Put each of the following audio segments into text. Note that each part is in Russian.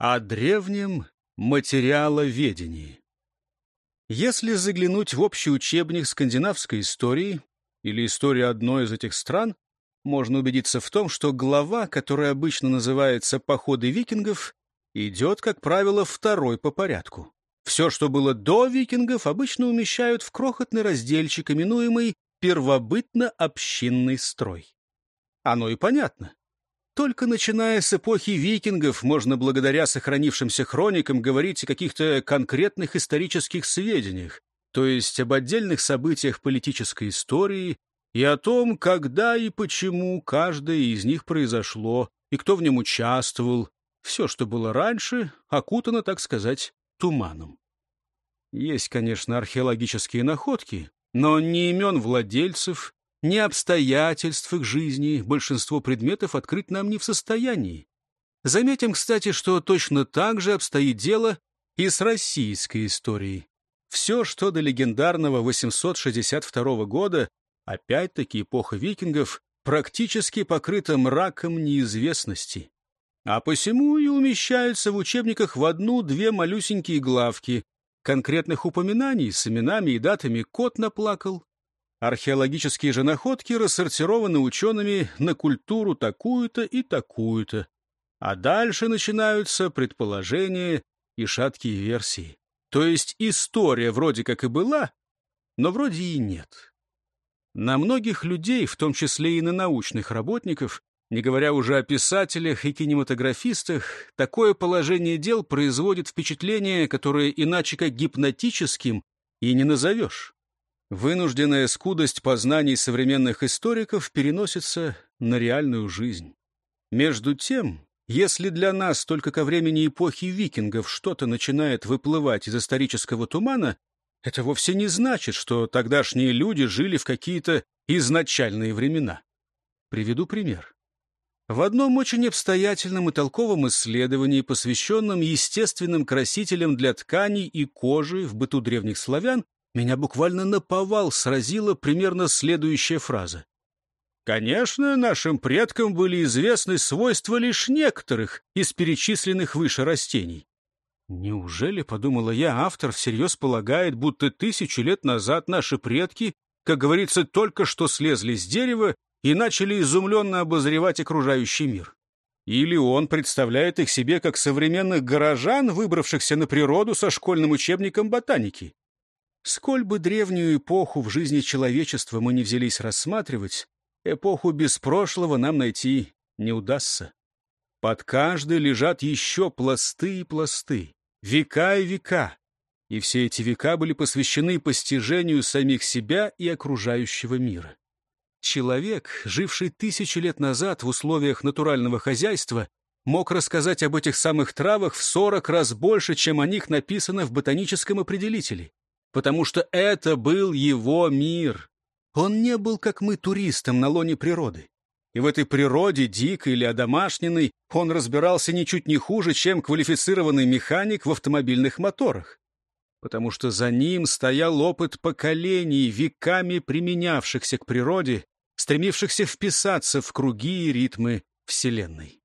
о древнем материаловедении. Если заглянуть в общий учебник скандинавской истории или истории одной из этих стран, можно убедиться в том, что глава, которая обычно называется «Походы викингов», идет, как правило, второй по порядку. Все, что было до викингов, обычно умещают в крохотный разделчик, именуемый первобытно-общинный строй. Оно и понятно. Только начиная с эпохи викингов можно благодаря сохранившимся хроникам говорить о каких-то конкретных исторических сведениях, то есть об отдельных событиях политической истории и о том, когда и почему каждое из них произошло, и кто в нем участвовал. Все, что было раньше, окутано, так сказать, туманом. Есть, конечно, археологические находки, но ни имен владельцев, ни обстоятельств их жизни большинство предметов открыть нам не в состоянии. Заметим, кстати, что точно так же обстоит дело и с российской историей. Все, что до легендарного 862 года, опять-таки эпоха викингов, практически покрыто мраком неизвестности. А посему и умещаются в учебниках в одну-две малюсенькие главки. Конкретных упоминаний с именами и датами кот наплакал, Археологические же находки рассортированы учеными на культуру такую-то и такую-то. А дальше начинаются предположения и шаткие версии. То есть история вроде как и была, но вроде и нет. На многих людей, в том числе и на научных работников, не говоря уже о писателях и кинематографистах, такое положение дел производит впечатление, которое иначе как гипнотическим и не назовешь. Вынужденная скудость познаний современных историков переносится на реальную жизнь. Между тем, если для нас только ко времени эпохи викингов что-то начинает выплывать из исторического тумана, это вовсе не значит, что тогдашние люди жили в какие-то изначальные времена. Приведу пример. В одном очень обстоятельном и толковом исследовании, посвященном естественным красителям для тканей и кожи в быту древних славян, меня буквально наповал сразила примерно следующая фраза. Конечно, нашим предкам были известны свойства лишь некоторых из перечисленных выше растений. Неужели, подумала я, автор всерьез полагает, будто тысячу лет назад наши предки, как говорится, только что слезли с дерева и начали изумленно обозревать окружающий мир? Или он представляет их себе как современных горожан, выбравшихся на природу со школьным учебником ботаники? Сколь бы древнюю эпоху в жизни человечества мы не взялись рассматривать, эпоху без прошлого нам найти не удастся. Под каждой лежат еще пласты и пласты, века и века, и все эти века были посвящены постижению самих себя и окружающего мира. Человек, живший тысячи лет назад в условиях натурального хозяйства, мог рассказать об этих самых травах в сорок раз больше, чем о них написано в ботаническом определителе потому что это был его мир. Он не был, как мы, туристом на лоне природы. И в этой природе, дикой или одомашненной, он разбирался ничуть не хуже, чем квалифицированный механик в автомобильных моторах. Потому что за ним стоял опыт поколений, веками применявшихся к природе, стремившихся вписаться в круги и ритмы Вселенной.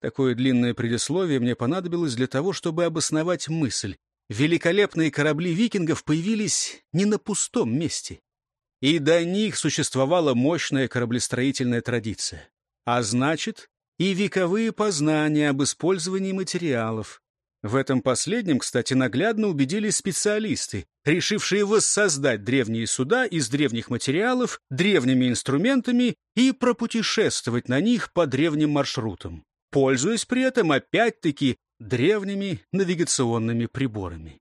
Такое длинное предисловие мне понадобилось для того, чтобы обосновать мысль. Великолепные корабли викингов появились не на пустом месте. И до них существовала мощная кораблестроительная традиция. А значит, и вековые познания об использовании материалов. В этом последнем, кстати, наглядно убедились специалисты, решившие воссоздать древние суда из древних материалов, древними инструментами и пропутешествовать на них по древним маршрутам, пользуясь при этом опять-таки древними навигационными приборами.